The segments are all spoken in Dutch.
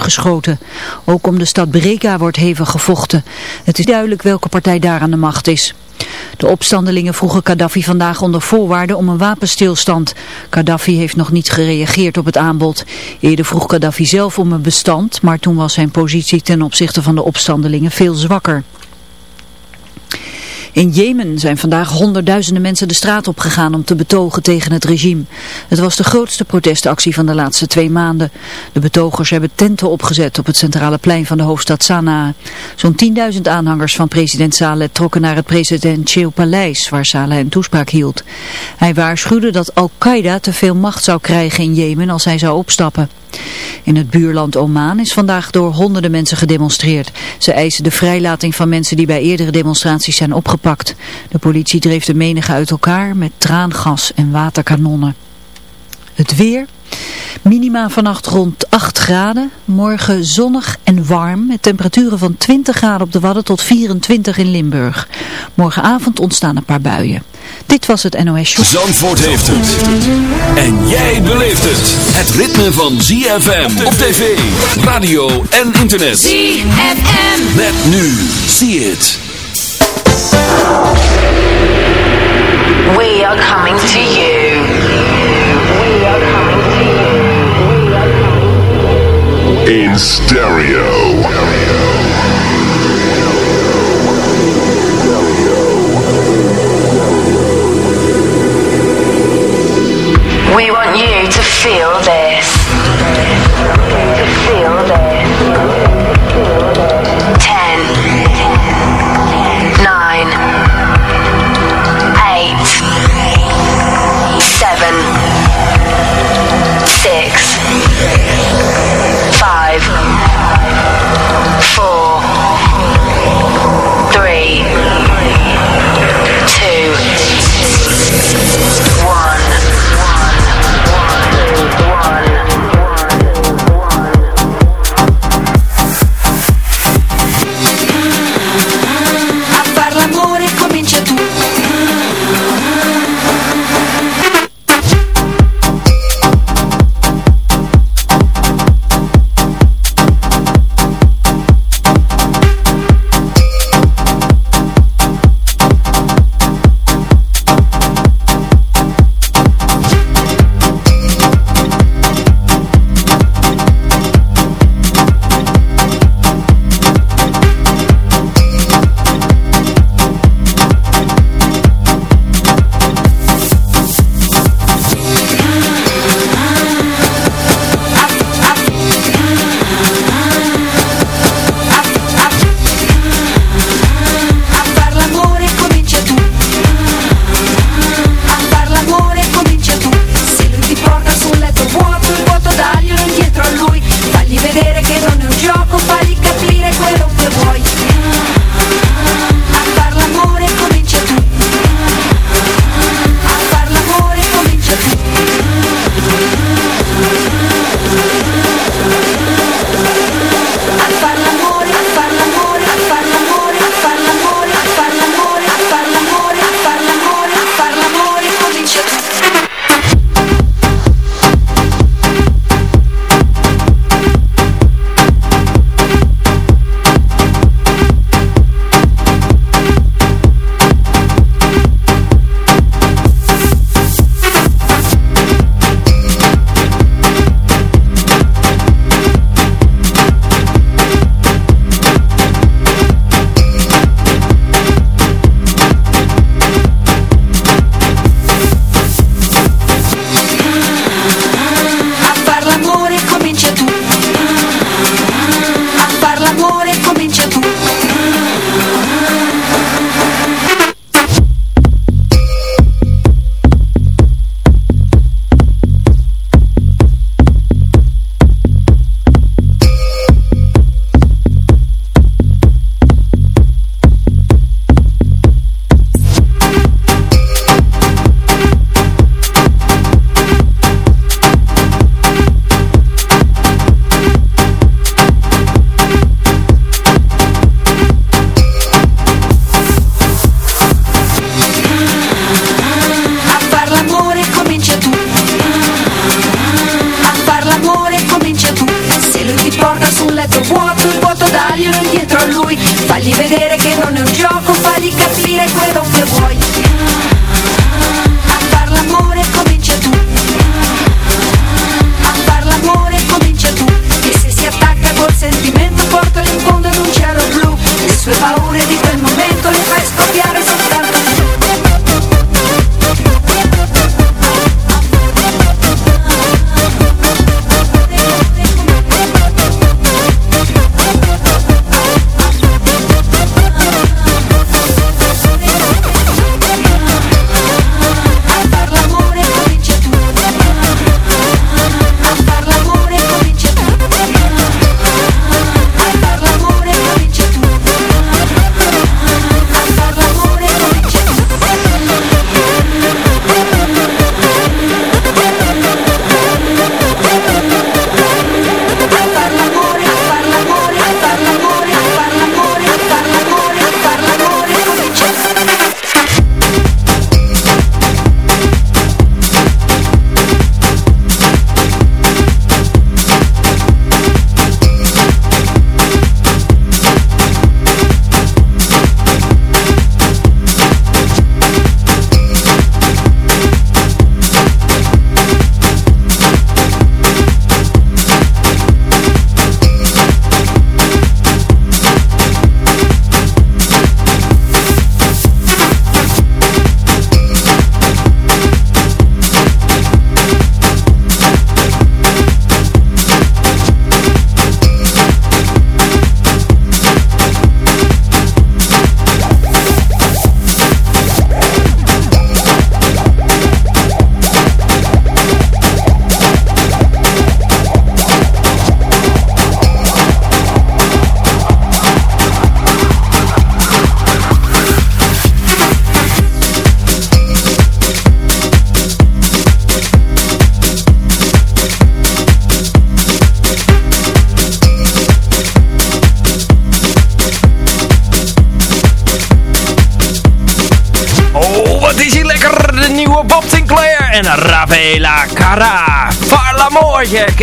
geschoten. Ook om de stad Breka wordt hevig gevochten. Het is duidelijk welke partij daar aan de macht is. De opstandelingen vroegen Gaddafi vandaag onder voorwaarden om een wapenstilstand. Gaddafi heeft nog niet gereageerd op het aanbod. Eerder vroeg Gaddafi zelf om een bestand, maar toen was zijn positie ten opzichte van de opstandelingen veel zwakker. In Jemen zijn vandaag honderdduizenden mensen de straat opgegaan om te betogen tegen het regime. Het was de grootste protestactie van de laatste twee maanden. De betogers hebben tenten opgezet op het centrale plein van de hoofdstad Sanaa. Zo'n 10.000 aanhangers van president Saleh trokken naar het presidentieel paleis waar Saleh een toespraak hield. Hij waarschuwde dat Al-Qaeda te veel macht zou krijgen in Jemen als hij zou opstappen. In het buurland Oman is vandaag door honderden mensen gedemonstreerd. Ze eisen de vrijlating van mensen die bij eerdere demonstraties zijn opgepakt. De politie dreef de menige uit elkaar met traangas en waterkanonnen. Het weer... Minima vannacht rond 8 graden. Morgen zonnig en warm met temperaturen van 20 graden op de Wadden tot 24 in Limburg. Morgenavond ontstaan een paar buien. Dit was het NOS Show. Zandvoort heeft het. En jij beleeft het. Het ritme van ZFM op tv, radio en internet. ZFM. Met nu. See it. We are coming to you. Stereo. We want you to feel this.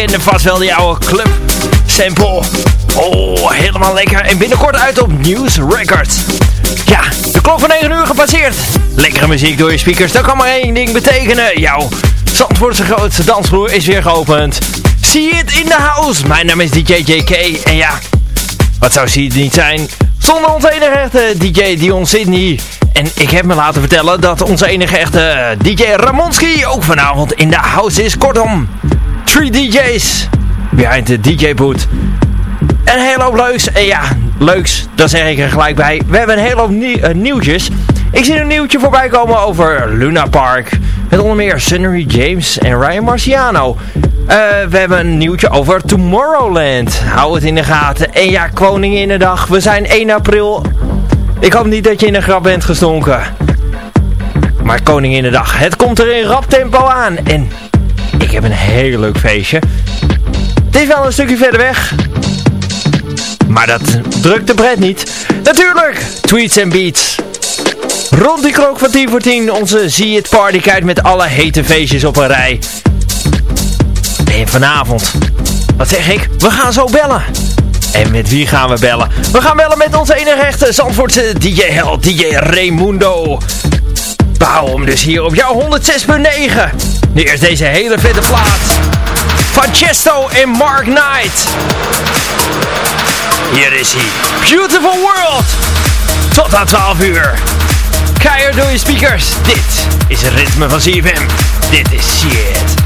Kende vast wel die oude club sample. Oh, helemaal lekker. En binnenkort uit op News Records. Ja, de klok van 9 uur gepasseerd. Lekkere muziek door je speakers. Dat kan maar één ding betekenen. Jouw Zandvoortse grootste dansvloer is weer geopend. See it in the house. Mijn naam is DJ JK. En ja, wat zou ze niet zijn zonder onze enige echte DJ Dion Sydney. En ik heb me laten vertellen dat onze enige echte DJ Ramonski ook vanavond in de house is. Kortom, three DJ's behind the DJ boot. Een hele hoop leuks. En ja, leuks, dat zeg ik er gelijk bij. We hebben een hele hoop nie- eh, nieuwtjes. Ik zie een nieuwtje voorbij komen over Luna Park. Met onder meer Sunnery James en Ryan Marciano. Eh, we hebben een nieuwtje over Tomorrowland. Hou het in de gaten. En ja, Koninginnedag. We zijn 1 april. Ik hoop niet dat je in een grap bent gestonken. Maar Koninginnedag, het komt er in rap tempo aan. En ik heb een heel leuk feestje. Het is wel een stukje verder weg. Maar dat drukt de pret niet. Natuurlijk, tweets en beats. Rond die klok van 10 voor 10, onze Zie het Party kijkt met alle hete feestjes op een rij. En vanavond, wat zeg ik? We gaan zo bellen. En met wie gaan we bellen? We gaan bellen met onze enige echte Zandvoortse DJ-held, DJ Raimundo. We houden hem dus hier op jouw 106.9. Nu eerst deze hele vette plaat. Van en Mark Knight. Hier is hij. Beautiful World. Tot aan 12 uur. Keihard door je speakers. Dit is het ritme van CFM. Dit is shit.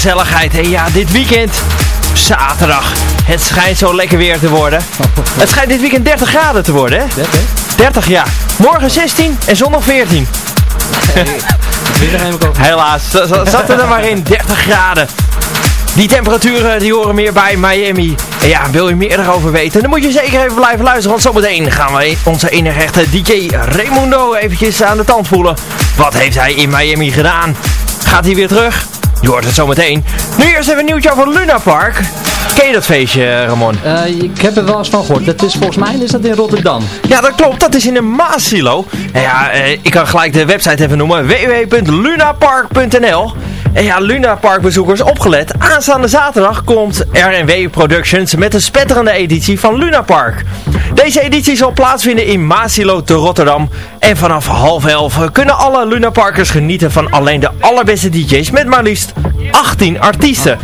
Gezelligheid. En ja, dit weekend, zaterdag, het schijnt zo lekker weer te worden. Het schijnt dit weekend 30 graden te worden, hè? 30? 30 ja. Morgen 16 en zondag 14. 20 heb ik ook. Helaas, zat er dan maar in 30 graden. Die temperaturen die horen meer bij Miami. En ja, wil je meer erover weten, dan moet je zeker even blijven luisteren. Want zometeen gaan we onze enige echte DJ Raimundo eventjes aan de tand voelen. Wat heeft hij in Miami gedaan? Gaat hij weer terug? Je hoort het zometeen. Nu eerst even een nieuwtje over Luna Park. Ken je dat feestje, Ramon? Eh, ik heb er wel eens van gehoord. Dat is, volgens mij is dat in Rotterdam. Ja, dat klopt. Dat is in een Maasilo. En ja, eh, ik kan gelijk de website even noemen. www.lunapark.nl En ja, Luna Park bezoekers opgelet. Aanstaande zaterdag komt RNW Productions met een spetterende editie van Luna Park. Deze editie zal plaatsvinden in Maasilo te Rotterdam. En vanaf half elf kunnen alle Luna Parkers genieten van alleen de allerbeste DJ's met maar liefst 18 artiesten.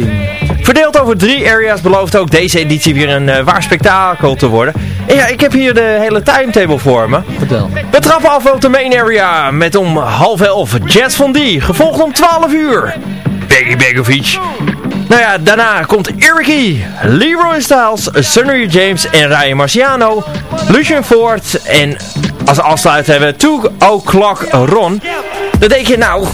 Verdeeld over drie areas belooft ook deze editie weer een eh, waar spektakel te worden. En ja, ik heb hier de hele timetable voor me. Vertel. We trappen af op de main area met om half elf Jazz van D, gevolgd om 12 uur. Beggy Begovic. Nou ja, daarna komt Eric Leroy Styles, Sunny James en Ryan Marciano, Lucian Ford en als afsluit hebben we Two O'Clock Ron. Dan denk je nou,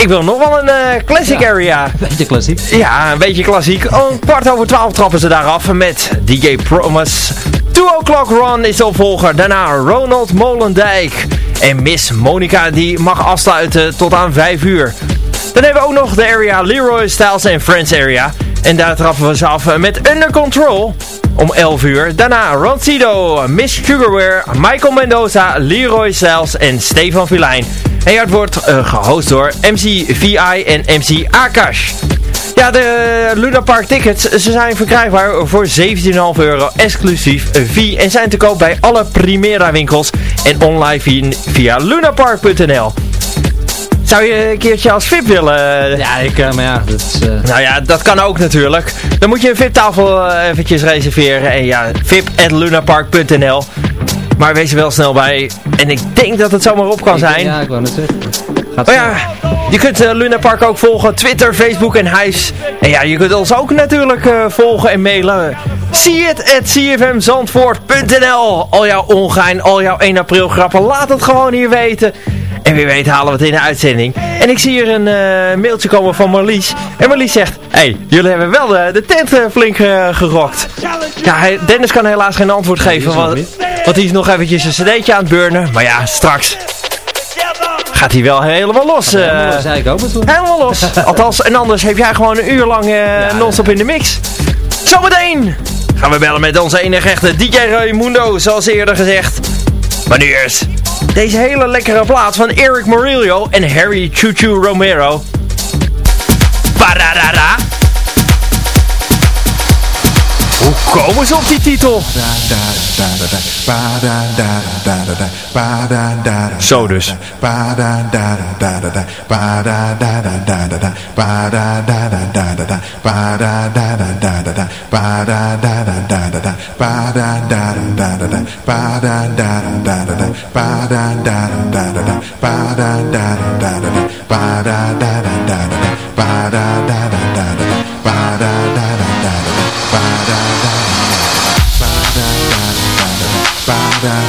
ik wil nog wel een eh, classic area. Beetje klassiek. Ja, een beetje klassiek. Om kwart over twaalf trappen ze daar af met DJ Promise. 2 O'Clock Run is de opvolger. Daarna Ronald Molendijk. En Miss Monica die mag afsluiten tot aan 5 uur. Dan hebben we ook nog de area Leroy Styles en Friends area. En daar trappen we ze af met Under Control om 11 uur. Daarna Roncido, Miss Sugarware, Michael Mendoza, Leroy Styles en Stefan Vilijn. En het wordt eh, gehost door MC VI en MC Akash. Ja, de Luna Park tickets, ze zijn verkrijgbaar voor 17,5 euro exclusief fee en zijn te koop bij alle Primera winkels en online via lunapark.nl. Zou je een keertje als VIP willen? Ja, ik, eh, maar ja, dat is... eh, Nou ja, dat kan ook natuurlijk. Dan moet je een VIP-tafel eh, eventjes reserveren. En ja, vip.lunapark.nl Maar wees er wel snel bij. En ik denk dat het zomaar op kan ik- zijn. Ja, ik wou net zeggen. Gaat zo. ja, je kunt uh, Luna Park ook volgen. Twitter, Facebook en Hives. En ja, je kunt ons ook natuurlijk volgen en mailen. Zie het at cfmzandvoort.nl Al jouw ongein, al jouw 1 april grappen. Laat het gewoon hier weten. En wie weet halen we het in de uitzending. En ik zie hier een eh, mailtje komen van Marlies. En Marlies zegt, hé, hey, jullie hebben wel de, de tent eh, flink eh, gerokt. Ja, Dennis kan helaas geen antwoord geven. Want, want hij is nog eventjes een cd'tje aan het burnen. Maar ja, straks gaat hij wel helemaal los. Ja, dat zei ik ook. Helemaal los. Althans, en anders heb jij gewoon een uur lang eh non-stop in de mix. Zometeen gaan we bellen met onze enige echte DJ Raimundo, zoals eerder gezegd. Maar nu eerst deze hele lekkere plaat van Eric Murillo en Harry Choo Romero. Pararara. Kom eens op die titel. Zo dus. Da da da da da da da da da da da da da down.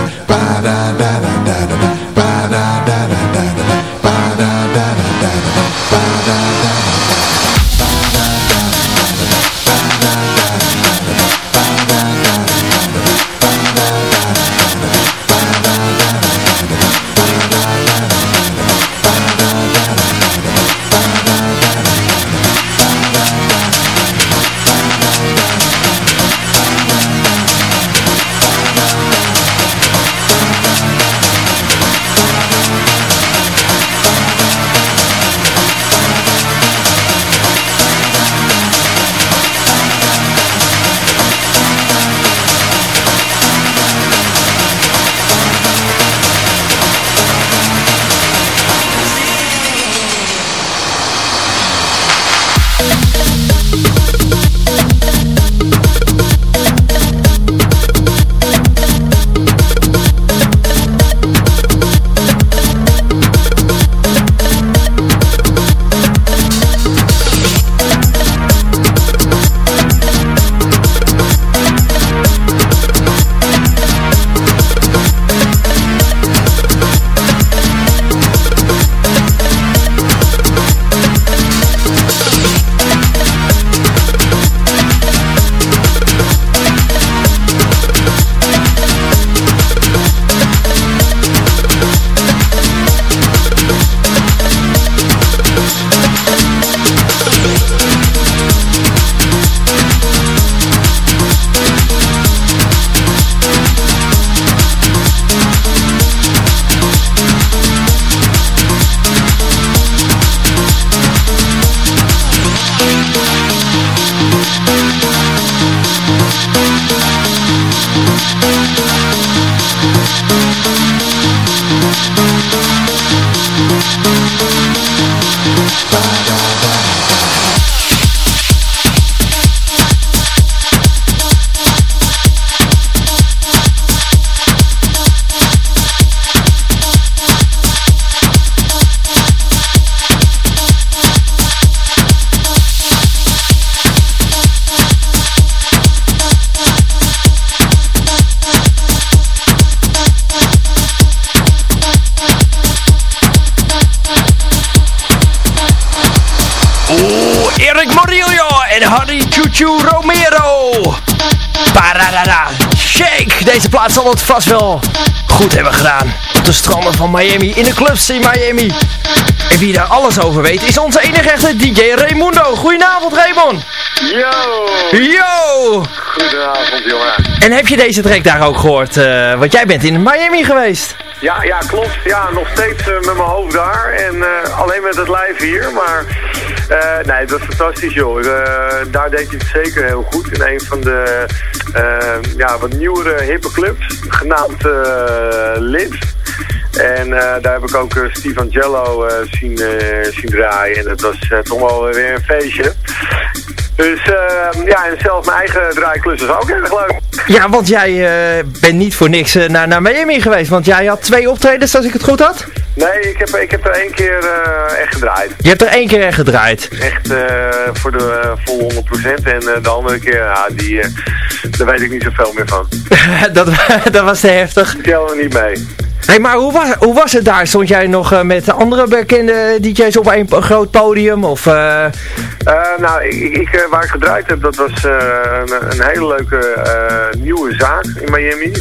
Zal het vast wel goed hebben gedaan. Op de stranden van Miami, in de clubs in Miami. En wie daar alles over weet, is onze enige echte DJ Raimundo. Goedenavond Raymond. Yo! Yo! Goedenavond, jongen. En heb je deze track daar ook gehoord? eh, want jij bent in Miami geweest. Ja, ja, klopt. Ja, nog steeds eh, met mijn hoofd daar. En eh, alleen met het lijf hier. Maar nee, het was fantastisch, joh. Daar deed hij het zeker heel goed. In een van de eh, ja, wat nieuwere hippe clubs. Genaamd eh Lid. En eh, daar heb ik ook uh, Steve Angelo eh, zien, eh, zien draaien. En dat was eh, toch wel weer een feestje. Dus eh, ja, en zelf mijn eigen draaiklus is ook erg leuk. Ja, want jij eh, bent niet voor niks eh, naar, naar Miami geweest. Want jij had twee optredens, als ik het goed had. Nee, ik heb, ik heb er één keer eh, echt gedraaid. Je hebt er één keer gedraaid. Echt eh, voor de uh, volle 100%. En eh, de andere keer, ja, die, daar weet ik niet zoveel meer van. dat, dat was te heftig. Die tellen we niet mee. Hey, maar hoe was, hoe was het daar? Stond jij nog eh, met andere bekende DJ's op een groot podium? Of, eh, Eh, nou, ik, waar ik gedraaid heb, dat was een, een hele leuke nieuwe zaak in Miami.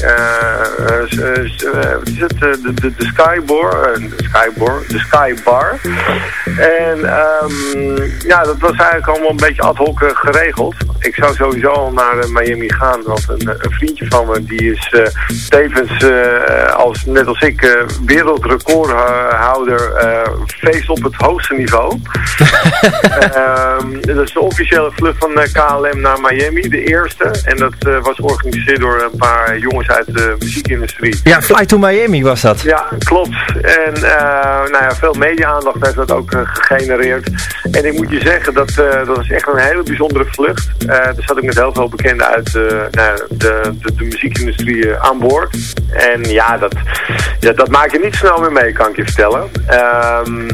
Wat is het? De, de, de Skybar. de Skybar. De Skybar. En ehm, ja, dat was eigenlijk allemaal een beetje ad hoc geregeld. Ik zou sowieso al naar Miami gaan, want een, een vriendje van me, die is tevens, als, net als ik, uh, wereldrecordhouder uh, feest op het hoogste niveau. Ehm, dat is de officiële vlucht van KLM naar Miami, de eerste. En dat was georganiseerd door een paar jongens uit de muziekindustrie. Ja, Fly to Miami was dat. Ja, klopt. En nou ja, veel media-aandacht heeft dat ook gegenereerd. En ik moet je zeggen, dat, dat is echt een hele bijzondere vlucht. er zat ik met heel veel bekenden uit nou, de, de, de, muziekindustrie aan boord. En ja, dat, ja, dat maak je niet snel meer mee, kan ik je vertellen. Um,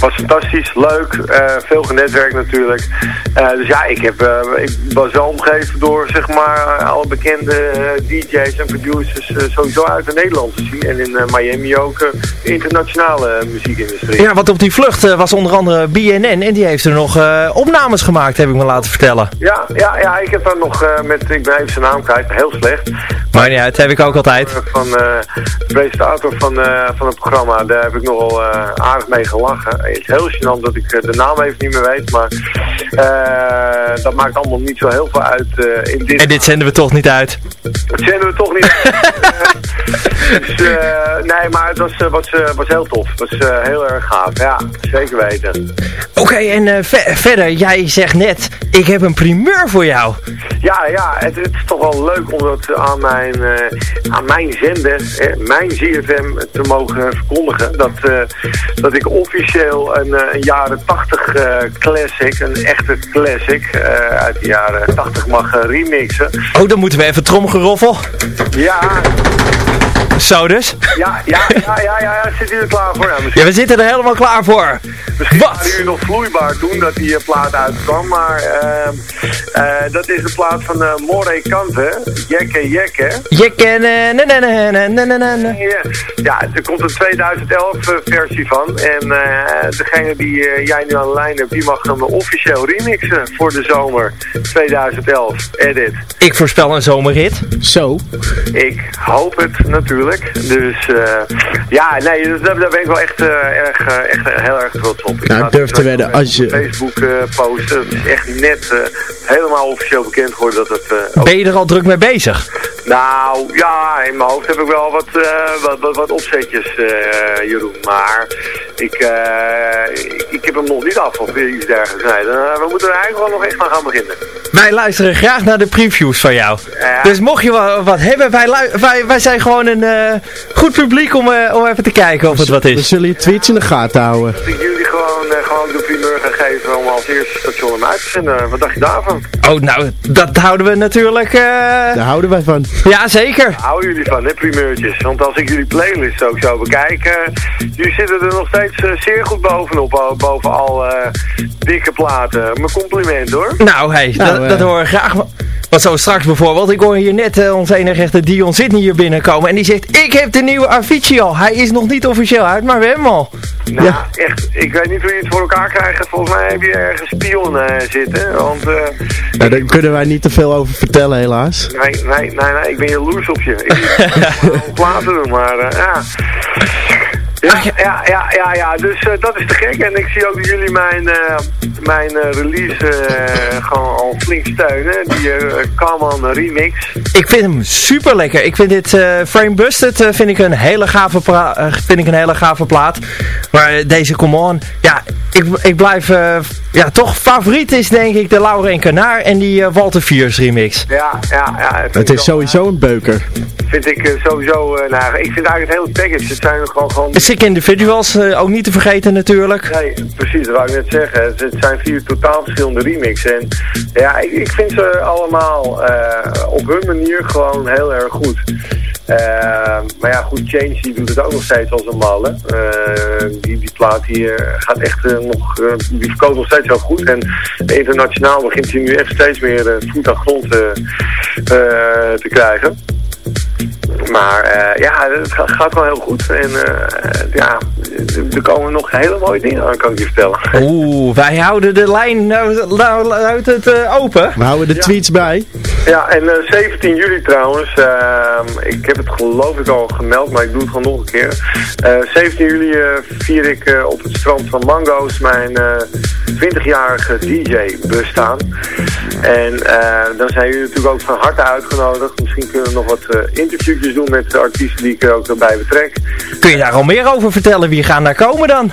was fantastisch, leuk, uh, veel genetwerkt natuurlijk. Uh, dus ja, ik, heb, uh, ik was wel omgeven door zeg maar alle bekende DJ's en producers sowieso uit de Nederlandse zien. En in Miami ook de internationale muziekindustrie. Ja, want op die vlucht was onder andere BNN en die heeft er nog opnames gemaakt, heb ik me laten vertellen. Ja, ja, ja ik heb daar nog met, ik ben even zijn naam kwijt, heel slecht. Maar ja, dat heb ik ook altijd. Van de presentator van, van het programma, daar heb ik nogal aardig mee gelachen. Het is heel gênant dat ik de naam even niet meer weet, maar uh, dat maakt allemaal niet zo heel veel uit in dit... En dit zenden we toch niet uit? Dat zenden we toch niet uit. dus, uh, nee, maar het was, was, was heel tof. Het was heel erg gaaf, ja, zeker weten. Oké, okay, en ver verder, jij zegt net, ik heb een primeur voor jou. Ja, ja, het, het is toch wel leuk om dat aan mijn, aan mijn zender, mijn ZFM, te mogen verkondigen. Dat, dat ik officieel een, een jaren 80 classic, een echte classic uit de jaren 80 mag remixen. Oh, dan moeten we even tromgeroffel. Ja. Zo dus? Ja, ja, ja, ja, ja, zit u er klaar voor? Ja, ja we zitten er helemaal klaar voor. Misschien Wat? jullie nog vloeibaar toen dat die uh, plaat uitkwam, maar uh, dat is de plaat van uh, More Kante, Jekke Jekke. Jekke, ne, ne, ne, ne, ne, ne, ne. Ja, er komt een 2011 versie van en degene die jij nu aan de lijn hebt, die mag hem officieel remixen voor de zomer 2011, edit. Ik voorspel een zomerrit. Zo. Ik hoop het natuurlijk. Dus uh, ja, nee, daar, daar ben ik wel echt, uh, erg, uh, echt heel erg trots op. Nou, ik durf te wedden als je... Facebook posten, het is echt net helemaal officieel bekend geworden dat het... ben je er al druk mee bezig? Nou, ja, in mijn hoofd heb ik wel wat, wat, wat, wat, opzetjes, Jeroen. Maar ik, ik, ik, heb hem nog niet af of iets dergelijks. Nee, we moeten er eigenlijk wel nog echt aan gaan beginnen. Wij luisteren graag naar de previews van jou. Ja. Dus mocht je wat, wat hebben, wij, wij, wij zijn gewoon een uh, goed publiek om, uh, om even te kijken of het wat is. We zullen je tweets in de gaten houden. Ik jullie gewoon, uh, geven om als eerste station hem uit te zenden. Wat dacht je daarvan? Oh, nou, dat houden we natuurlijk... Daar houden wij van. Ja, zeker. Daar houden jullie van, hè, primeurtjes. Want als ik jullie playlist ook zo bekijk, jullie zitten er nog steeds zeer goed bovenop, boven al dikke platen. Mijn compliment, hoor. Nou, hey, nou, dat, dat hoor ik graag. Wat zo straks bijvoorbeeld, ik hoor hier net uh, onze enige echte Dion Sydney hier binnenkomen en die zegt, ik heb de nieuwe Avicii al. Hij is nog niet officieel uit, maar we hebben hem al. Nou, ja. echt, ik weet niet hoe je het voor elkaar krijgt. Volgens mij heb je ergens spion uh, zitten, want... Uh, ja, daar kunnen wij niet te veel over vertellen, helaas. Nee, nee, nee, nee, ik ben jaloers op je. Ik wil platen doen, maar ja... Ja, ja, ja, ja, ja. dus uh, dat is te gek. En ik zie ook dat jullie mijn, uh, mijn uh, release gewoon al flink steunen. Die Come On remix. Ik vind hem super lekker. Ik vind dit Frame Busted vind ik een hele gave vind ik een hele gave plaat. Maar deze Come On, ja, ik, ik blijf, ja, toch favoriet is denk ik de Laura en Kanaar en die Walter Viers remix. Ja, ja, ja. Het is sowieso een beuker. Vind ik sowieso, nou, ik vind eigenlijk het hele package, het zijn gewoon gewoon Sick Individuals, uh, ook niet te vergeten natuurlijk. Nee, precies, dat wou ik net zeggen. Het zijn vier totaal verschillende remixen. En ja, ik, ik vind ze allemaal uh, op hun manier gewoon heel erg goed. Uh, maar ja, goed, Change die doet het ook nog steeds als een malle. die, die plaat die gaat echt nog, die verkoopt nog steeds heel goed. En internationaal begint hij nu echt steeds meer voet aan grond te krijgen. Maar uh, ja, het gaat, gaat wel heel goed. En uh, ja, er komen nog hele mooie dingen aan, kan ik je vertellen. Oeh, wij houden de lijn nou, nou, uit het eh, open. We houden de tweets bij. Ja, en eh, 17 juli trouwens, ehm, ik heb het geloof ik al gemeld, maar ik doe het gewoon nog een keer. Eh, 17 juli eh, vier ik eh, op het strand van Mango's mijn eh, 20-jarige DJ-bestaan. En eh, dan zijn jullie natuurlijk ook van harte uitgenodigd. Misschien kunnen we nog wat eh, interviewtjes doen met de artiesten die ik er ook erbij betrek. Kun je daar al meer over vertellen? Wie gaan daar komen dan?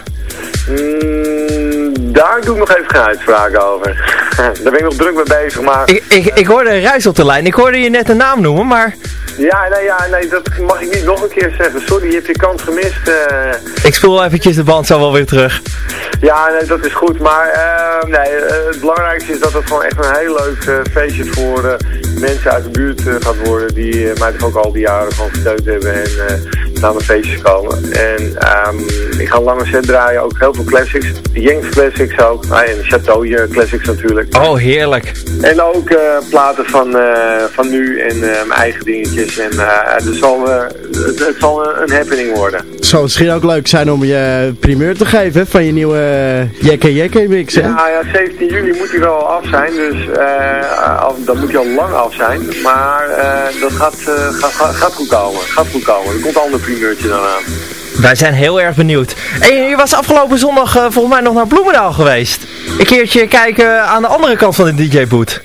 Mm, daar doe ik nog even geen uitspraak over. Daar ben ik nog druk mee bezig, maar... Ik, ik, ik hoorde een ruis op de lijn. Ik hoorde je net een naam noemen, maar Ja, nee, ja, nee, dat mag ik niet nog een keer zeggen. Sorry, je hebt je kans gemist. eh. ik spoel eventjes de band zo wel weer terug. ja, nee, dat is goed. Maar eh, nee, eh, het belangrijkste is dat het gewoon echt een heel leuk eh, feestje voor eh, mensen uit de buurt eh, gaat worden. Die eh, mij toch ook al die jaren gewoon gesteund hebben en eh, naar mijn feestjes komen. En ehm, ik ga een lange set draaien, ook heel veel classics. Jenks classics ook. Ah, en Chateau classics natuurlijk. Oh, heerlijk. En ook eh, platen van, eh, van nu en eh, mijn eigen dingetjes. En eh, het, zal, eh, het, het zal een, een happening worden. Zou misschien ook leuk zijn om je primeur te geven van je nieuwe Jekke Jekke mix, hè? Ja, ja, 17 juli moet hij wel af zijn, dus eh, al- dan moet hij al lang af zijn. Maar eh, dat gaat, eh, gaat, gaat, gaat goed komen. Gaat goed komen. Er komt een ander primeurtje dan aan. Wij zijn heel erg benieuwd. En je was afgelopen zondag eh, volgens mij nog naar Bloemendaal geweest. Een keertje kijken aan de andere kant van de DJ-boot.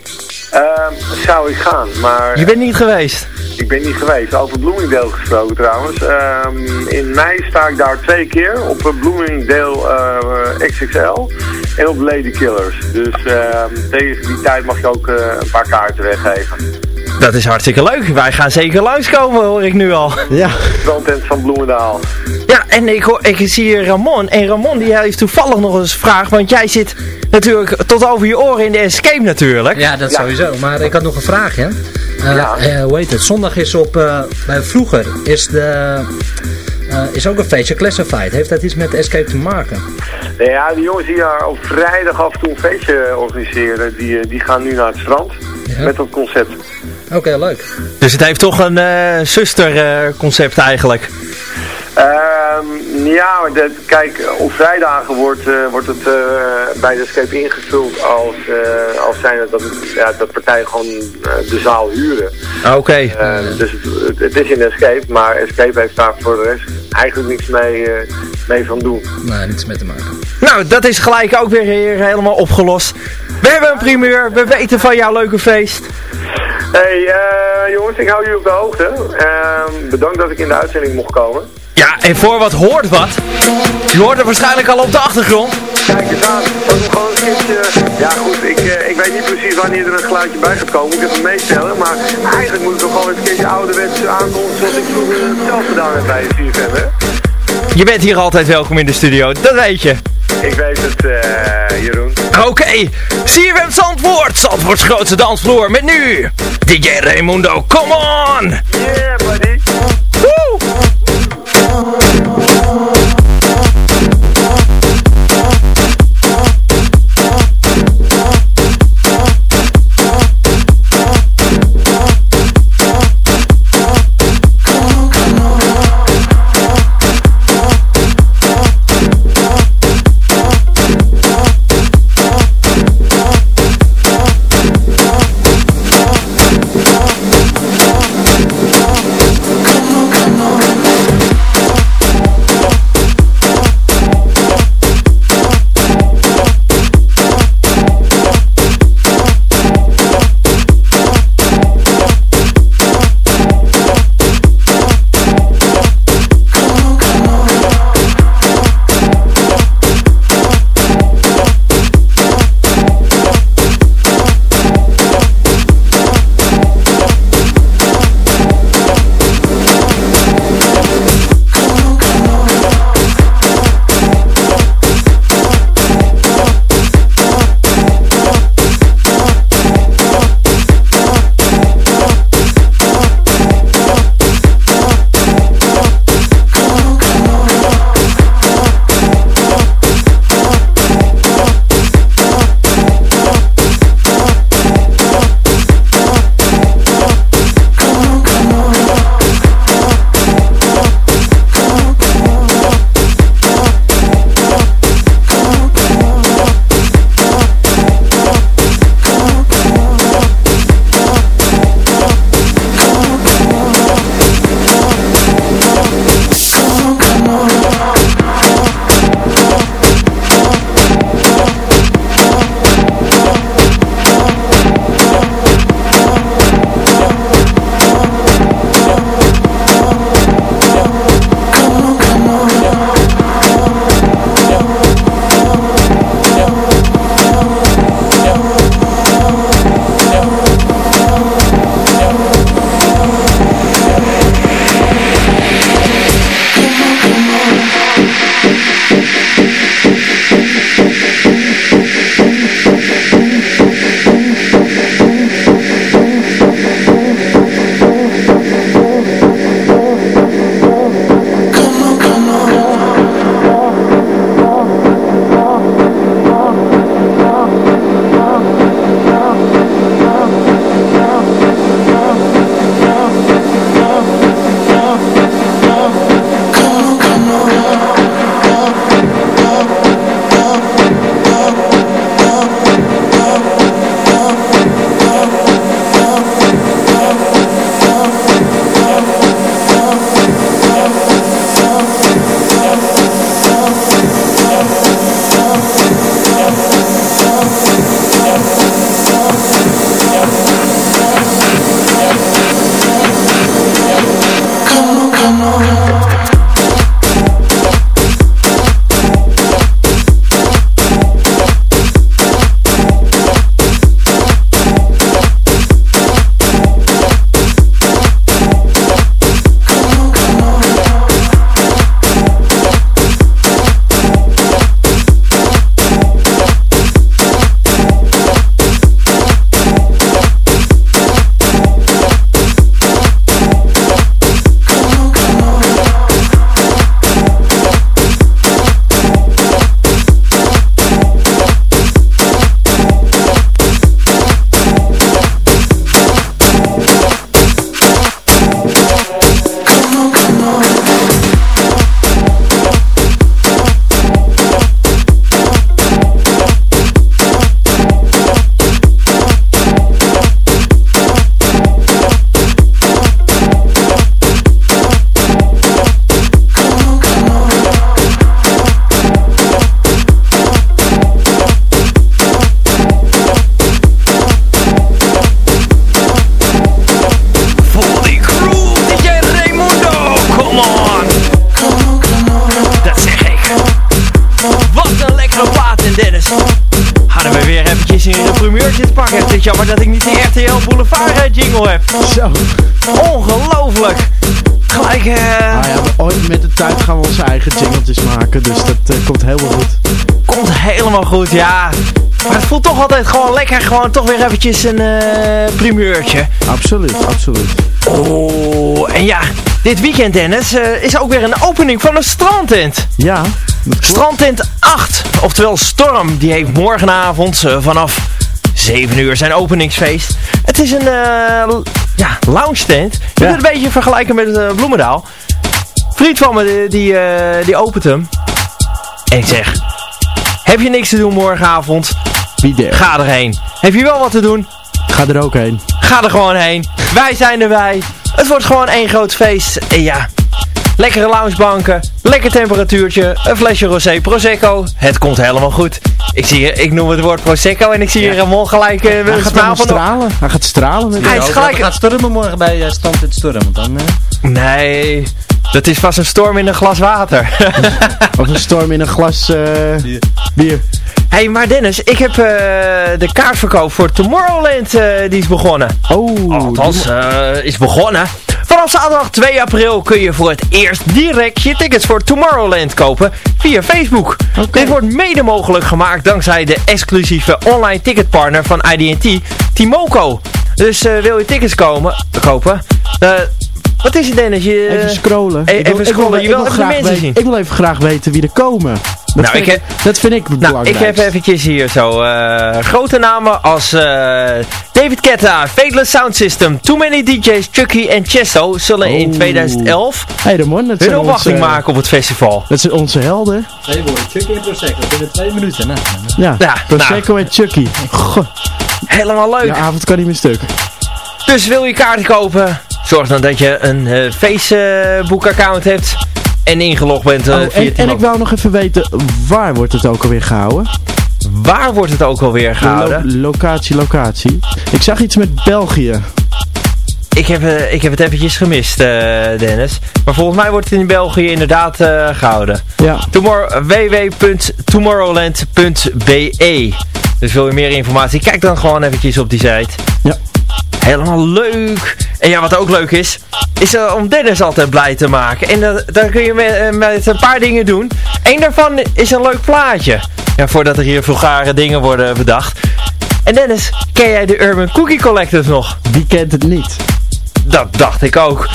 Ehm, zou ik gaan, maar Je bent niet geweest. ik ben niet geweest. Over Bloomingdale gesproken trouwens. Ehm, in mei sta ik daar twee keer. Op eh, Bloomingdale eh, XXL en op Lady Killers. Dus ehm, tegen die tijd mag je ook eh, een paar kaarten weggeven. Dat is hartstikke leuk. Wij gaan zeker langskomen, hoor ik nu al. Ja. Strandtent van Bloemendaal. Ja, en ik, hoor, ik zie hier Ramon. En Ramon die heeft toevallig nog eens een vraag. Want jij zit natuurlijk tot over je oren in de escape natuurlijk. Ja, dat sowieso. Maar ik had nog een vraag, hè. Eh, Ja. eh, hoe heet het? Zondag is op... eh, bij vroeger is de... eh, is ook een feestje Classified. Heeft dat iets met Escape te maken? Ja, die jongens die daar op vrijdag af en toe een feestje organiseren, die, die gaan nu naar het strand. Ja. Met dat concept. Oké, leuk. Dus het heeft toch een eh zusterconcept eigenlijk. Ehm, ja, dat, kijk, op vrijdagen wordt, eh, wordt het eh, bij de escape ingevuld als, eh, als zijn dat, ja, dat partijen gewoon eh, de zaal huren. Oké. Eh, dus het, is in escape, maar escape heeft daar voor de rest eigenlijk niks mee, eh, mee van doen. Nee, niets mee te maken. Nou, dat is gelijk ook weer hier helemaal opgelost. We hebben een primeur. We weten van jouw leuke feest. Hey, eh, jongens, ik hou jullie op de hoogte. Ehm, bedankt dat ik in de uitzending mocht komen. Ja, en voor wat hoort wat. Je hoort er waarschijnlijk al op de achtergrond. Kijk eens aan, gewoon een keertje... Ja goed, ik, eh, ik weet niet precies wanneer er een geluidje bij gaat komen. Ik heb hem meestellen, maar eigenlijk moet ik toch gewoon eens een keertje ouderwets aankondigen zoals ik vroeger zelf gedaan heb bij CFM, hè? Je bent hier altijd welkom in de studio, dat weet je. Ik weet het, eh, Jeroen. Oké, CFM Zandvoort, Zandvoorts grootste dansvloer met nu DJ Raimundo, come on! Yeah, buddy. Woe! Dennis. Hadden we weer eventjes in de primeurtje te pakken. Het is jammer dat ik niet die RTL Boulevard eh, jingle heb. Zo. Ongelooflijk. Gelijk, eh... Ah ja, ooit met de tijd gaan we onze eigen jingletjes maken, dus dat eh, komt helemaal goed. Komt helemaal goed, ja. Maar het voelt toch altijd gewoon lekker. Gewoon toch weer eventjes een eh primeurtje. Absoluut, absoluut. Oh, en ja. Dit weekend, Dennis, eh, is ook weer een opening van een strandtent. Ja. Strandtent 8, oftewel Storm, die heeft morgenavond eh, vanaf 7 uur zijn openingsfeest. Het is een ja, lounge tent. Je Ja. kunt het een beetje vergelijken met Bloemendaal. Vriend van me, die, die, die opent hem. En ik zeg, heb je niks te doen morgenavond? Wie dare. Ga erheen. Heb je wel wat te doen? Ga er ook heen. Ga er gewoon heen. Wij zijn erbij. Het wordt gewoon één groot feest. En ja, lekkere loungebanken, lekker temperatuurtje, een flesje rosé prosecco. Het komt helemaal goed. Ik, zie ik noem het woord prosecco en ik zie hier Ramon gelijk uh, Hij gaat stralen. Hij gaat stralen met Hij Ja, is gelijk- gaat stormen morgen bij uh, Stand in Storm. Want dan, eh, Nee, dat is vast een storm in een glas water. Of een storm in een glas eh, bier. Hé, hey, maar Dennis, ik heb eh, de kaartverkoop voor Tomorrowland, eh, die is begonnen. Oh, Althans, is begonnen. Vanaf zaterdag 2 april kun je voor het eerst direct je tickets voor Tomorrowland kopen via Facebook. Dit wordt mede mogelijk gemaakt dankzij de exclusieve online ticketpartner van IDT, Timoco. Dus wil je tickets komen, kopen? eh, wat is het Dennis? Je, Even scrollen. Ik wil- even ik wil- scrollen. Je ik wil wil even graag mensen weten- zien. Ik wil even graag weten wie er komen. Dat, Nou, vind, ik ik, dat vind ik Nou, belangrijk. ik heb eventjes hier zo eh, grote namen als eh, David Ketta, Fateless Sound System, Too Many DJs, Chucky en Chesto zullen in Oh. 2011 Hey Ramon, dat hun zijn, opwachting onze, maken op het festival. dat zijn onze helden. twee woorden. Chucky en Prosecco. Binnen twee minuten. Nou, Ja, Ja, Prosecco en Chucky. Goh, Helemaal leuk. de avond kan niet meer stuk. Dus wil je kaarten kopen, zorg dan dat je een eh Facebook account hebt en ingelogd bent eh, Oh, via en, en ik wou nog even weten, waar wordt het ook alweer gehouden? Waar wordt het ook alweer gehouden? Lo- locatie, locatie. Ik zag iets met België. Ik heb, eh, ik heb het eventjes gemist, Dennis. Maar volgens mij wordt het in België inderdaad eh, gehouden. Ja, Tomorrow, www.tomorrowland.be Dus wil je meer informatie, kijk dan gewoon eventjes op die site. Ja. Helemaal leuk. En ja, wat ook leuk is, is eh, om Dennis altijd blij te maken. En dat, dan kun je met, eh, met een paar dingen doen. Eén daarvan is een leuk plaatje. Ja, voordat er hier vulgare dingen worden bedacht. En Dennis, ken jij de Urban Cookie Collectors nog? wie kent het niet? Dat dacht ik ook.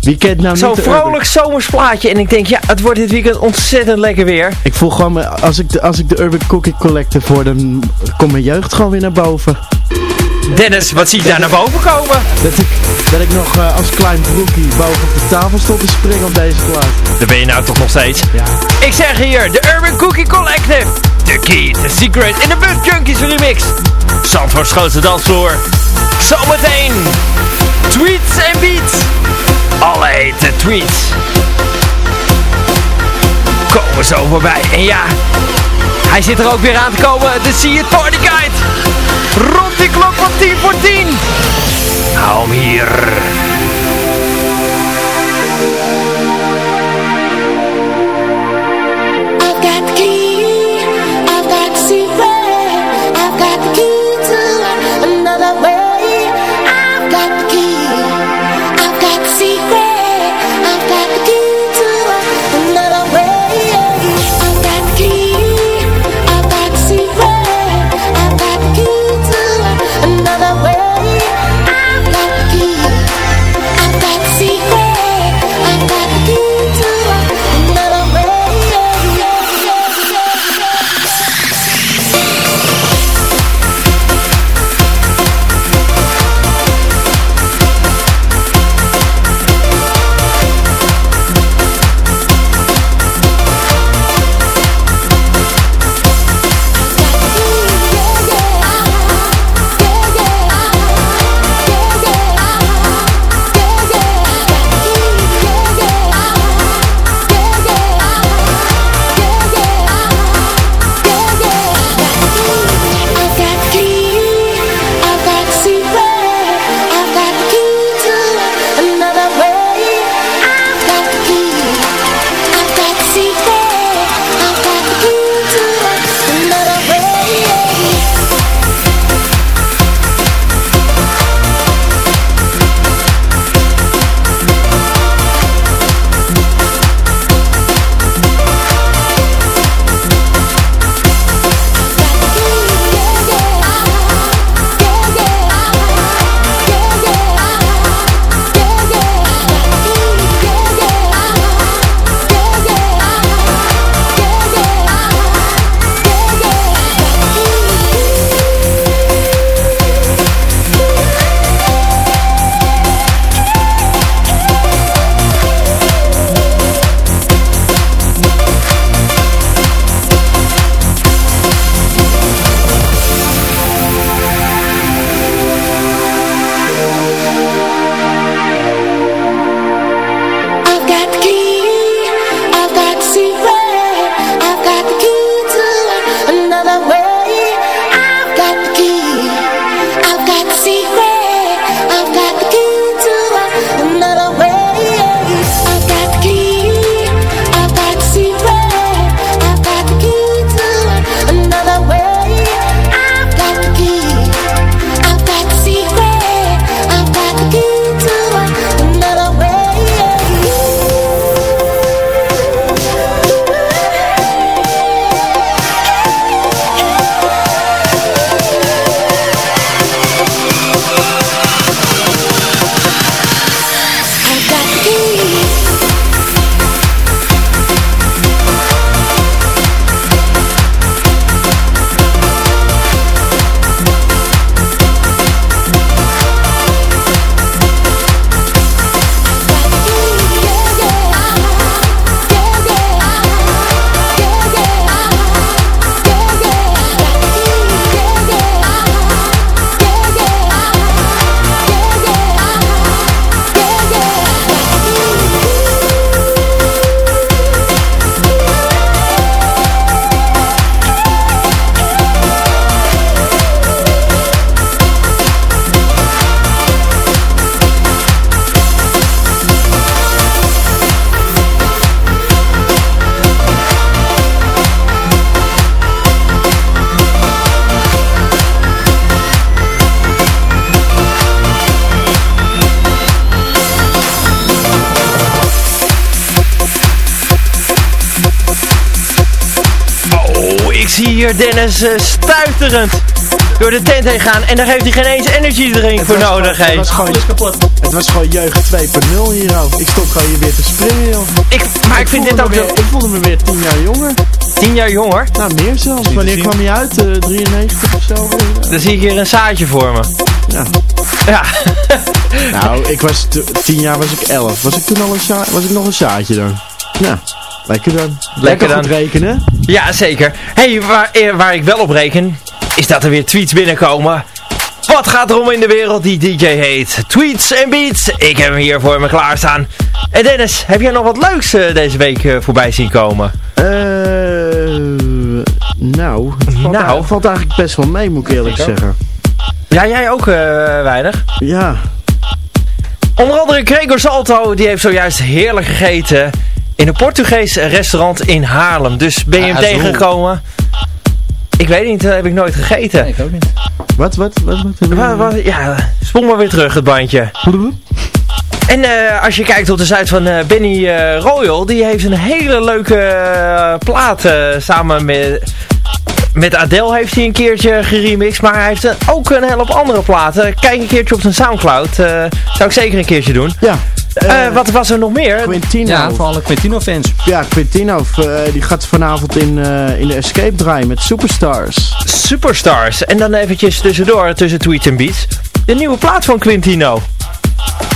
Wie kent nou Zo'n niet de vrolijk zomers plaatje. En ik denk, ja, het wordt dit weekend ontzettend lekker weer. Urban- Ik voel gewoon, me- als ik, de, als ik de Urban Cookie Collector voor, dan komt mijn jeugd gewoon weer naar boven. Dennis, wat zie je daar naar boven komen? Dat ik, dat ik nog eh, als klein broekie boven op de tafel stond te springen op deze plaat. Daar ben je nou toch nog steeds. Ja. Ik zeg hier, de Urban Cookie Collective. The Key, The Secret in de Bus Junkies remix. Zandvoorts grootste dansvloer. Zometeen. Tweets en beats. Alle hete tweets. Komen zo voorbij. En ja, hij zit er ook weer aan te komen. De See It Party Guide. Rond die klok van 10 voor 10. Hou hem hier. Zie hier Dennis eh, stuiterend door de tent heen gaan. En daar heeft hij geen eens energy drink voor nodig. Het was gewoon, het was gewoon jeugd 2.0 hier ook. Ik stond gewoon hier weer te springen, joh. Ik, maar ik vind dit voelde ook weer- Ik voelde me weer 10 jaar jonger. Tien jaar jonger. Nou, meer zelfs. Wanneer kwam hij uit? Eh, 93 of zo? Dan zie ik hier een zaadje voor me. Ja. Ja. Nou, ik was t- 10 jaar was ik 11. Was ik toen al een za was ik nog een zaadje dan? Nou, lekker dan. Lekker, dan. rekenen. Ja, zeker. hey, waar, eh, waar ik wel op reken, is dat er weer tweets binnenkomen. Wat gaat er om in de wereld die DJ heet? Tweets en beats. Ik heb hem hier voor me klaarstaan. En Dennis, heb jij nog wat leuks eh, deze week eh, voorbij zien komen? Eh, nou, het valt, Nou. nou. valt eigenlijk best wel mee, moet ik eerlijk zeggen. Ja, jij ook weinig. Ja, Onder andere Gregor Salto, die heeft zojuist heerlijk gegeten in een Portugees restaurant in Haarlem. Dus ben je hem Ah, Azul. tegengekomen? Ik weet niet, dat heb ik nooit gegeten. Ik ook niet. wat, wat, wat, wat? Wa- wa- ja, spoel maar weer terug het bandje. En eh, als je kijkt op de site van eh, Benny eh, Royal, die heeft een hele leuke eh, plaat eh, samen met... Met Adele heeft hij een keertje geremixed, maar hij heeft een- ook een hele hoop andere platen. Kijk een keertje op zijn Soundcloud, eh, zou ik zeker een keertje doen. Ja. Eh, wat was er nog meer? Quintino. Ja, voor alle Quintino-fans. Ja, Quintino, eh, die gaat vanavond in, eh, in de Escape draaien met Superstars. Superstars. En dan eventjes tussendoor, tussen tweets en beats, de nieuwe plaat van Quintino.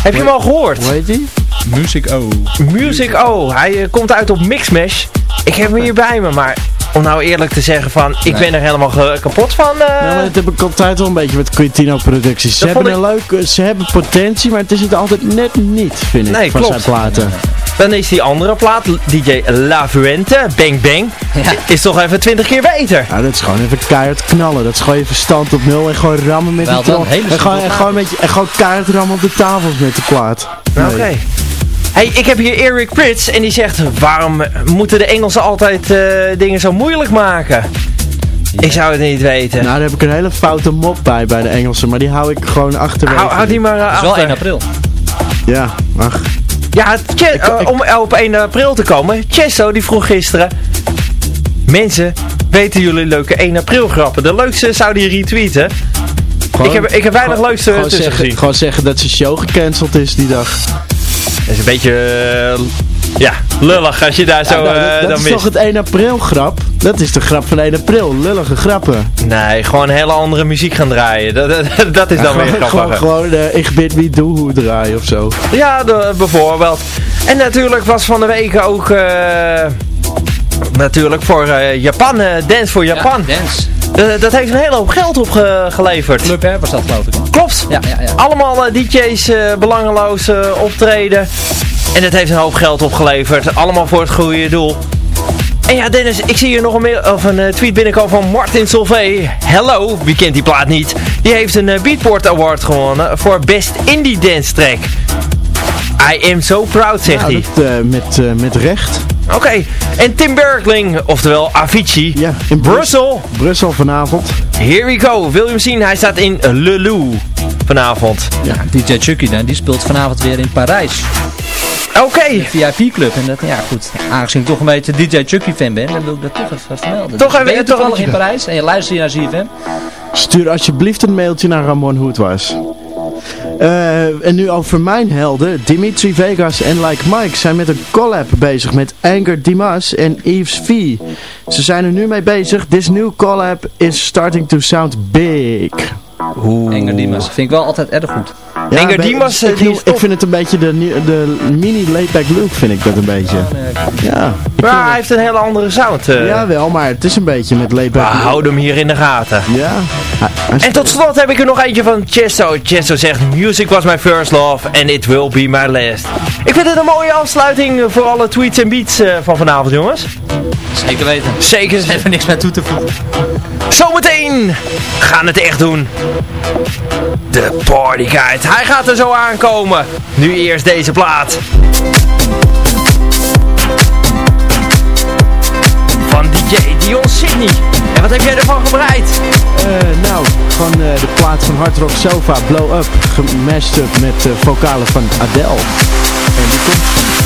Heb je hem al gehoord? Hoe heet die? Music O. Music O. Hij eh, komt uit op Mixmash. Ik heb hem hier bij me, maar om nou eerlijk te zeggen van, ik Nee. ben er helemaal kapot van. eh, Ja, maar dat heb ik altijd wel een beetje met Quintino producties. Ze Dat hebben, een leuke, ze hebben potentie, maar het is het altijd net niet, vind ik, Nee, van klopt. zijn platen. Dan is die andere plaat, DJ La Fuente, Bang Bang, Ja. is toch even 20 keer beter. Ja, dat is gewoon even keihard knallen. Dat is gewoon even stand op nul en gewoon rammen met Wel die dan, trom. hele En gewoon, simpele en, gewoon met je, en gewoon keihard rammen op de tafels met de plaat. Oké. Nee. Hey, ik heb hier Eric Prits en die zegt, waarom moeten de Engelsen altijd eh, dingen zo moeilijk maken? Ik zou het niet weten. Nou, daar heb ik een hele foute mop bij, bij de Engelsen, maar die hou ik gewoon achterwege. hou, hou die maar eh, Het is wel achter. 1 april. Ja, ach. Ja, Che- eh, ik- om op 1 april te komen. Chesto die vroeg gisteren. Mensen, weten jullie leuke 1 april grappen? De leukste zou die retweeten. Gewoon- ik, heb, ik heb weinig gewoon- leuks gewoon tussen zeggen, gezien. gewoon zeggen dat zijn show gecanceld is die dag. Dat is een beetje... eh, ja, lullig als je daar zo Ja, nou, eh, dat dat dan is mist. toch het 1 april grap? Dat is de grap van 1 april, lullige grappen. Nee, gewoon hele andere muziek gaan draaien. Dat, dat, dat is Ja, dan weer gewoon, gewoon, grappig. gewoon eh, ik bid wie doe hoe draaien of zo. Ja, de- bijvoorbeeld. En natuurlijk was van de week ook... eh, natuurlijk voor Japan, eh, Dance voor Japan. Ja, dance. Eh, dat heeft een hele hoop geld opgeleverd. Club hè, was dat geloof ik. Klopt. Ja, ja, ja. Allemaal eh, DJ's eh, belangeloos optreden. En het heeft een hoop geld opgeleverd. Allemaal voor het goede doel. En ja, Dennis, ik zie hier nog een, of een tweet binnenkomen van Martin Solvay. Hello, wie kent die plaat niet? Die heeft een Beatport Award gewonnen voor Best Indie Dance Track. I am so proud, zegt Nou, hij. dat, eh, met, eh, met recht. Oké, en Tim Bergling, oftewel Avicii. Ja, in Brus- Brussel. Brussel vanavond. Here we go. Wil je hem zien? Hij staat in Lelou vanavond. Ja, DJ Chucky dan, die speelt vanavond weer in Parijs. Oké. VIP-club. En dat, ja goed, aangezien ik toch een beetje DJ Chucky fan ben, dan wil ik dat toch even vermelden. Toch Dus even- ben je toch toevallig in Parijs en je luistert hier naar ZFM? Stuur alsjeblieft een mailtje naar Ramon hoe het was. Eh, en nu over mijn helden. Dimitri Vegas en Like Mike zijn met een collab bezig met Anger Dimas en Yves V. Ze zijn er nu mee bezig. This new collab is starting to sound big. Enger Dimas. Vind ik wel altijd erg goed. Ja, Dimas, eh, ik, die ik vind het een beetje de, de mini laidback look vind ik dat een beetje. Ja, Maar hij heeft een hele andere sound. eh. het- ja wel, maar het is een beetje met We laidback look. houden hem hier in de gaten. Ja. En tot slot heb ik er nog eentje van Chesto. Chesto zegt, music was my first love and it will be my last. Ik vind het een mooie afsluiting voor alle tweets en beats eh, van vanavond, jongens. Zeker weten. Zeker. Even niks meer toe te voegen. Zometeen gaan het echt doen. De Party Guide. Hij gaat er zo aankomen. Nu eerst deze plaat. Van DJ Dion Sydney. En wat heb jij ervan gebreid? Eh, nou, van eh, de plaat van Hard Rock Sofa, Blow Up, gemashed up met eh, vocalen van Adele. En die komt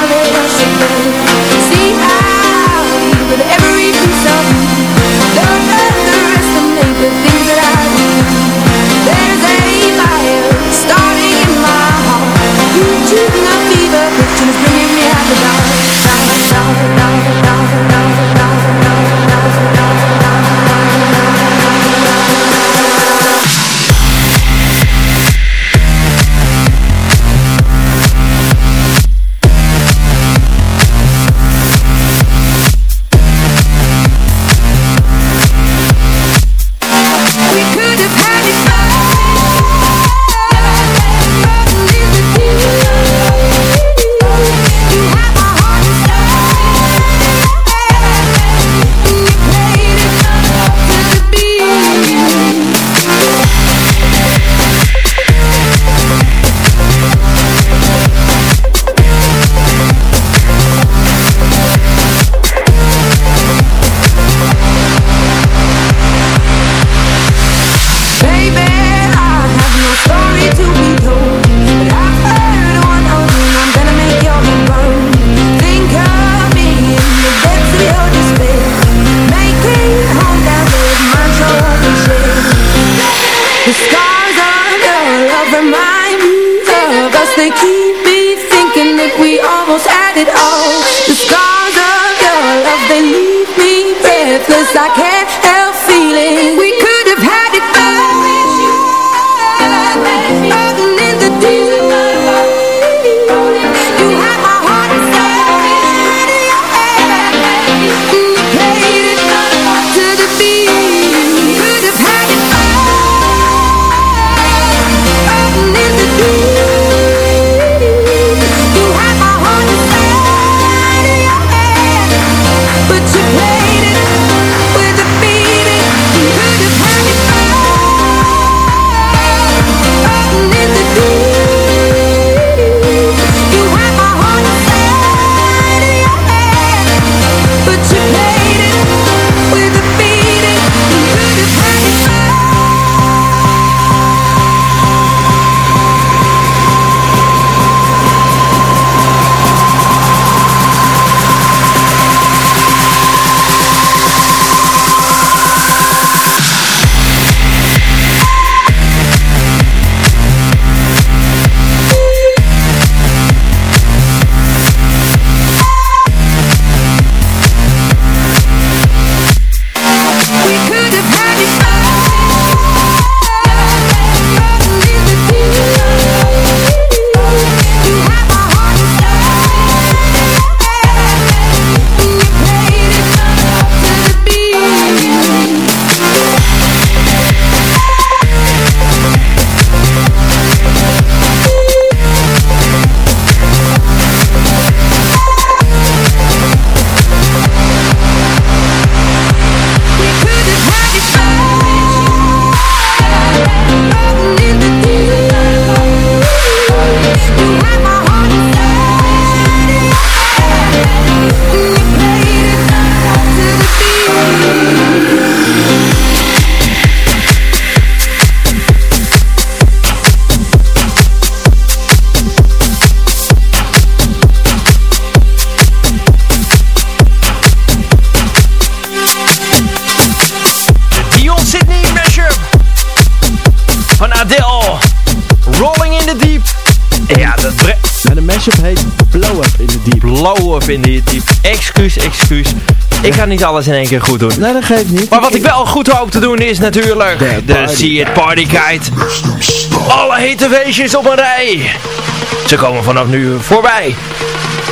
Vind vinden hier diep. Excuus, excuus. Ik ga niet alles in één keer goed doen. Nee, dat geeft niet. Maar wat ik wel goed hoop te doen is natuurlijk de, See It Party Alle hete feestjes op een rij. Ze komen vanaf nu voorbij.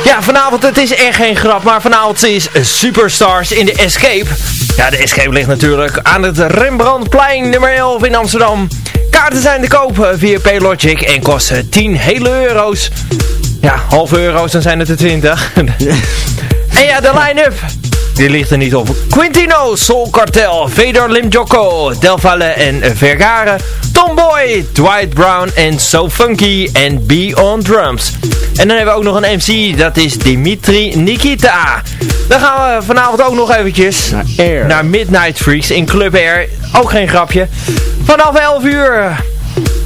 Ja, vanavond, het is echt geen grap, maar vanavond is Superstars in de Escape. Ja, de Escape ligt natuurlijk aan het Rembrandtplein nummer 11 in Amsterdam. Kaarten zijn te kopen via Paylogic en kosten 10 hele euro's. Ja, half euro's, dan zijn het er 20. En ja, de line-up. Die ligt er niet op. Quintino, Soul Cartel, Vader Lim Jocko, Del Valle en Vergare, Tomboy, Dwight Brown en So Funky en Beyond Drums. En dan hebben we ook nog een MC, dat is Dimitri Nikita. Dan gaan we vanavond ook nog eventjes naar, naar Midnight Freaks in Club Air. Ook geen grapje. Vanaf 11 uur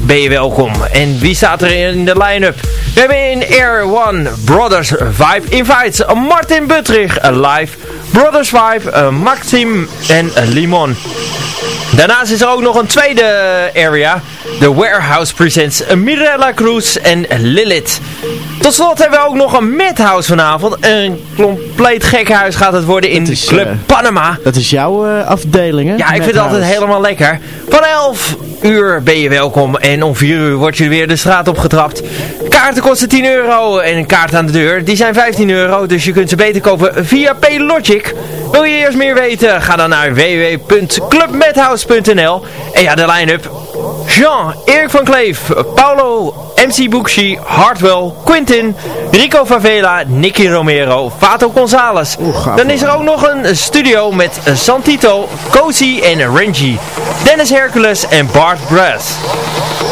ben je welkom. En wie staat er in de line-up? We hebben in Air One Brothers 5 Invites Martin Buttrich live. Brothers 5, uh, Maxim en uh, Limon. Daarnaast is er ook nog een tweede area. The Warehouse presents Mirella Cruz en Lilith. Tot slot hebben we ook nog een Madhouse vanavond. Een compleet gek huis gaat het worden in is, Club eh, Panama. Dat is jouw eh, afdeling, hè? Ja, ik vind het altijd helemaal lekker. Van 11 uur ben je welkom en om 4 uur word je weer de straat opgetrapt. Kaarten kosten 10 euro en een kaart aan de deur, die zijn 15 euro, dus je kunt ze beter kopen via Paylogic. Wil je eerst meer weten? Ga dan naar www.clubmadhouse.nl En ja, de line-up. Jean, Erik van Kleef, Paulo, MC Bucci, Hartwell, Quintin, Rico Favela, Nicky Romero, Fato Gonzalez. Dan is er ook nog een studio met Santito, Cozy en Renji, Dennis Hercules en Bart Brass.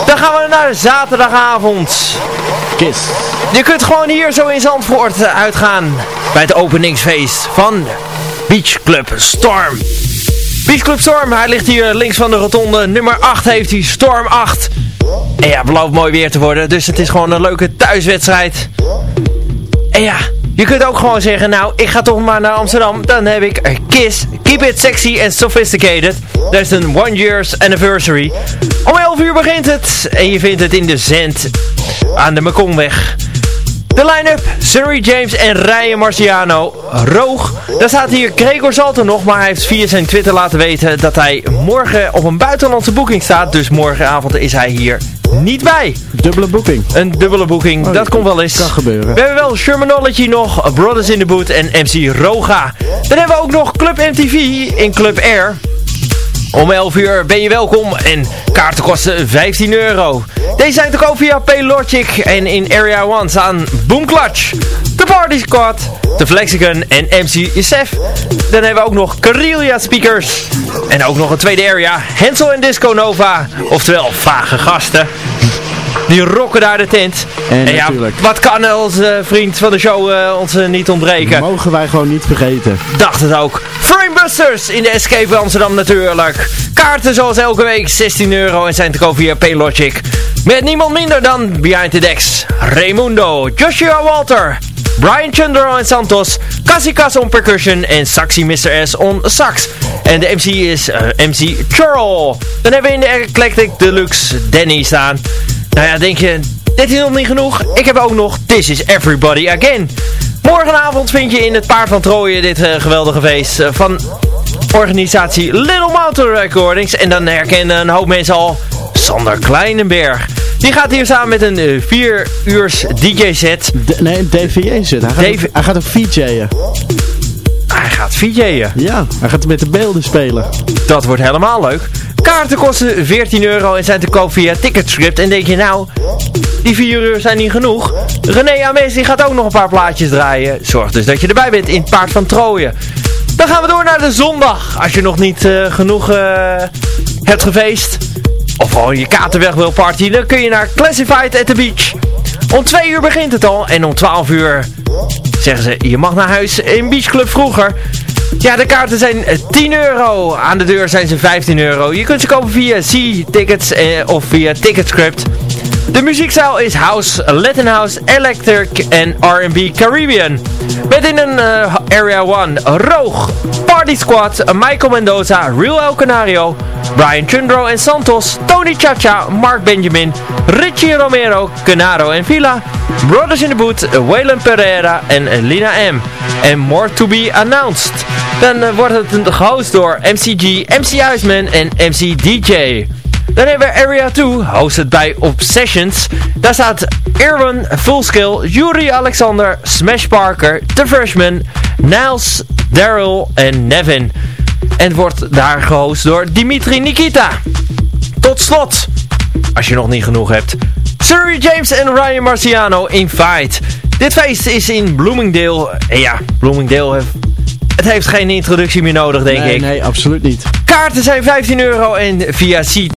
Dan gaan we naar zaterdagavond. Je kunt gewoon hier zo in Zandvoort eh, uitgaan bij het openingsfeest van Beach Club Storm. Beach Club Storm, hij ligt hier links van de rotonde. Nummer 8 heeft hij, Storm 8. En ja, belooft mooi weer te worden, dus het is gewoon een leuke thuiswedstrijd. En ja, je kunt ook gewoon zeggen, nou, ik ga toch maar naar Amsterdam. Dan heb ik Kiss, Keep It Sexy and Sophisticated. Dat is een one years anniversary. Om 11 uur begint het en je vindt het in de Zend aan de Mekongweg. De line-up, Surrey James en Ryan Marciano. Roog, daar staat hier Gregor Salto nog, maar hij heeft via zijn Twitter laten weten dat hij morgen op een buitenlandse boeking staat. Dus morgenavond is hij hier niet bij. Dubbele boeking. Een dubbele boeking, Oh, dat komt wel eens. kan gebeuren. We hebben wel Shermanology nog, Brothers in the Boot en MC Roga. Dan hebben we ook nog Club MTV in Club Air. Om 11 uur ben je welkom en kaarten kosten 15 euro. Deze zijn te koop via Paylogic en in Area 1 staan Boom Clutch, The Party Squad, The Flexicon en MC Sef. Dan hebben we ook nog Carillia Speakers en ook nog een tweede area, Hensel en Disco Nova, oftewel vage gasten. Die rocken daar de tent. En ja, wat kan onze vriend van de show eh, ons eh, niet ontbreken? Mogen wij gewoon niet vergeten. Dacht het ook. Framebusters in de Escape Amsterdam natuurlijk. Kaarten zoals elke week 16 euro en zijn te koop via Paylogic. Met niemand minder dan Behind the Decks, Raimundo, Joshua Walter, Brian Chundro en Santos, Kasikas on percussion en Saxi Mr. S on sax. En de MC is eh, MC Churl. Dan hebben we in de Eclectic Deluxe Danny staan. Nou ja, denk je, dit is nog niet genoeg? Ik heb ook nog This is Everybody Again. Morgenavond vind je in het Paard van Trooien dit eh, geweldige feest eh, van organisatie Little Mountain Recordings. En dan herkennen een hoop mensen al Sander Kleinenberg. Die gaat hier samen met een 4 uurs DJ set. D nee, een DVJ zit. Hij DV hij gaat ook VJ'en. Hij gaat VJ'en. Ja, hij gaat met de beelden spelen. Dat wordt helemaal leuk. Kaarten kosten 14 euro en zijn te koop via Ticketscript. En denk je nou, die 4 uur zijn niet genoeg. René Ames die gaat ook nog een paar plaatjes draaien. Zorg dus dat je erbij bent in het Paard van Trooien. Dan gaan we door naar de zondag. Als je nog niet eh, genoeg eh, hebt gefeest. Of gewoon je kaarten weg wil partyen. Dan kun je naar Classified at the Beach. Om 2 uur begint het al. En om 12 uur zeggen ze, je mag naar huis in Beach Club vroeger. Ja, de kaarten zijn eh, 10 euro. Aan de deur zijn ze 15 euro. Je kunt ze kopen via C-Tickets eh, of via Ticketscript. De muziekstijl is house, Latin house, electric en R&B Caribbean. Met in een eh, Area 1 Roog, Party Squad, Michael Mendoza, Real El Canario, Brian Chundro en Santos, Tony Chacha, Mark Benjamin, Richie Romero, Canaro en Villa, Brothers in the Boot, Waylon Pereira en Lina M. En more to be announced. Dan eh, wordt het gehost door MCG, MC Huisman en MC DJ. Dan hebben we Area 2, hosted bij Obsessions. Daar staat Erwin, Fullskill, Yuri Alexander, Smash Parker, The Freshman, Niles, Daryl en Nevin. En het wordt daar gehost door Dimitri Nikita. Tot slot, als je nog niet genoeg hebt, Surrey James en Ryan Marciano in Fight. Dit feest is in Bloomingdale. En ja, Bloomingdale heeft het heeft geen introductie meer nodig, denk nee, ik. Nee, absoluut niet. Kaarten zijn 15 euro en via